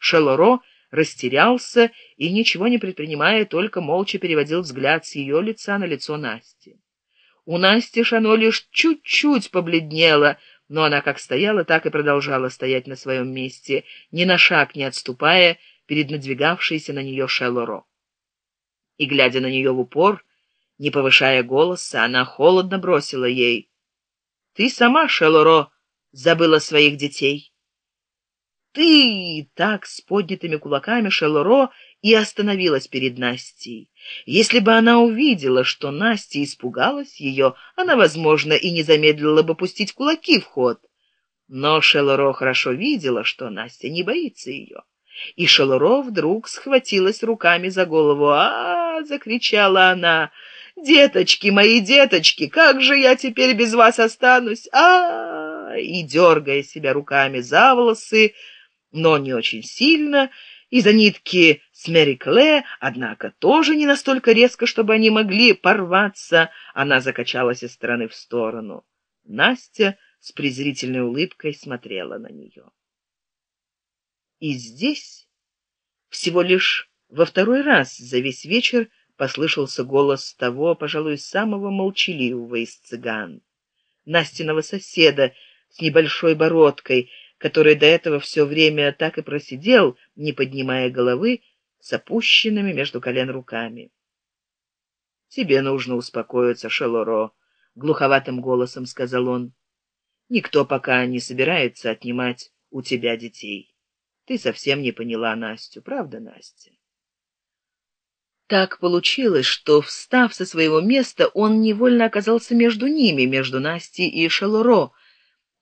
Шелоро растерялся и, ничего не предпринимая, только молча переводил взгляд с ее лица на лицо Насти. У Насти Шано лишь чуть-чуть побледнела, но она как стояла, так и продолжала стоять на своем месте, ни на шаг не отступая перед надвигавшейся на нее Шелоро. И, глядя на нее в упор, не повышая голоса, она холодно бросила ей. «Ты сама, Шелоро, забыла своих детей». «Ты!» — так с поднятыми кулаками Шелоро и остановилась перед Настей. Если бы она увидела, что Настя испугалась ее, она, возможно, и не замедлила бы пустить кулаки в ход. Но Шелоро хорошо видела, что Настя не боится ее. И Шелоро вдруг схватилась руками за голову. а, -а, -а закричала она. «Деточки, мои деточки, как же я теперь без вас останусь? а, -а, -а И, дергая себя руками за волосы, но не очень сильно, из-за нитки с Мэри Клэ, однако тоже не настолько резко, чтобы они могли порваться, она закачалась из стороны в сторону. Настя с презрительной улыбкой смотрела на нее. И здесь, всего лишь во второй раз за весь вечер, послышался голос того, пожалуй, самого молчаливого из цыган. Настиного соседа с небольшой бородкой, который до этого все время так и просидел, не поднимая головы, с опущенными между колен руками. «Тебе нужно успокоиться, Шелоро», — глуховатым голосом сказал он. «Никто пока не собирается отнимать у тебя детей. Ты совсем не поняла Настю, правда, Настя?» Так получилось, что, встав со своего места, он невольно оказался между ними, между Настей и Шелоро,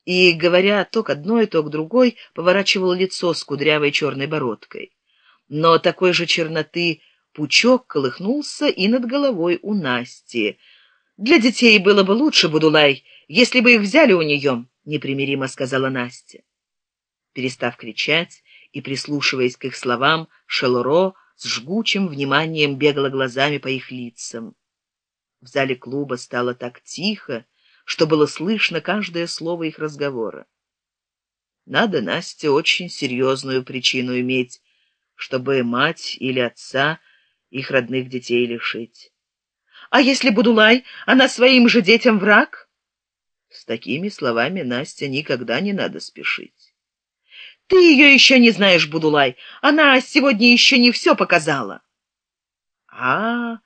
и, говоря то к одной, то к другой, поворачивал лицо с кудрявой черной бородкой. Но такой же черноты пучок колыхнулся и над головой у Насти. «Для детей было бы лучше, Будулай, если бы их взяли у нее», — непримиримо сказала Настя. Перестав кричать и прислушиваясь к их словам, Шелуро с жгучим вниманием бегала глазами по их лицам. В зале клуба стало так тихо, что было слышно каждое слово их разговора. Надо Насте очень серьезную причину иметь, чтобы мать или отца их родных детей лишить. А если Будулай, она своим же детям враг? С такими словами Настя никогда не надо спешить. Ты ее еще не знаешь, Будулай. Она сегодня еще не все показала. А,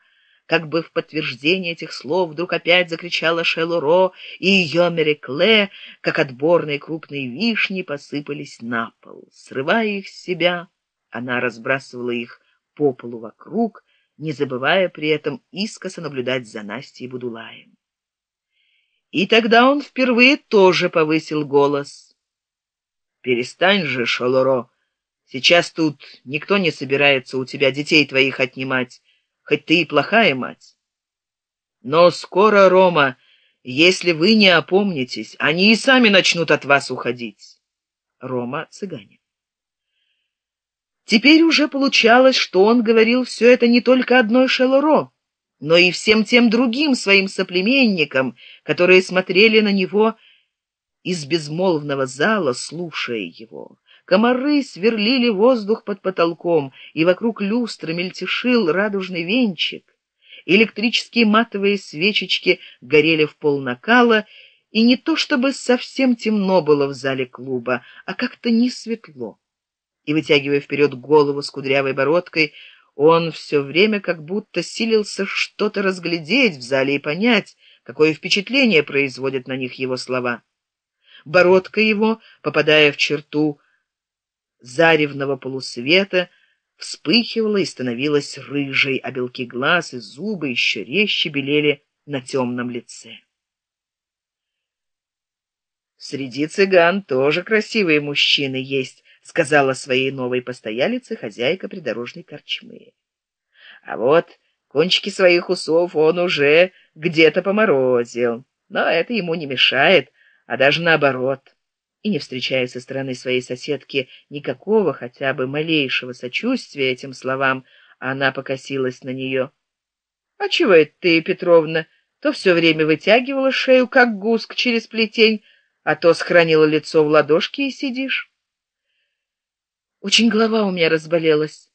как бы в подтверждение этих слов вдруг опять закричала Шелуро, и ее Мерекле, как отборные крупные вишни, посыпались на пол. Срывая их с себя, она разбрасывала их по полу вокруг, не забывая при этом искоса наблюдать за Настей Будулаем. И тогда он впервые тоже повысил голос. «Перестань же, Шелуро, сейчас тут никто не собирается у тебя детей твоих отнимать» хоть ты и плохая мать. Но скоро, Рома, если вы не опомнитесь, они и сами начнут от вас уходить. Рома цыгане. Теперь уже получалось, что он говорил все это не только одной Шелуро, но и всем тем другим своим соплеменникам, которые смотрели на него из безмолвного зала, слушая его. Комары сверлили воздух под потолком, и вокруг люстры мельтешил радужный венчик. Электрические матовые свечечки горели в пол накала, и не то чтобы совсем темно было в зале клуба, а как-то не светло. И, вытягивая вперед голову с кудрявой бородкой, он все время как будто силился что-то разглядеть в зале и понять, какое впечатление производят на них его слова. Бородка его, попадая в черту, заревного полусвета вспыхивала и становилась рыжей, а белки глаз и зубы еще резче белели на темном лице. «Среди цыган тоже красивые мужчины есть», — сказала своей новой постоялице хозяйка придорожной корчмы. «А вот кончики своих усов он уже где-то поморозил, но это ему не мешает, а даже наоборот» и не встречая со стороны своей соседки никакого хотя бы малейшего сочувствия этим словам, она покосилась на нее. «А чего это ты, Петровна, то все время вытягивала шею, как гуск через плетень, а то сохранила лицо в ладошке и сидишь?» очень голова у меня разболелась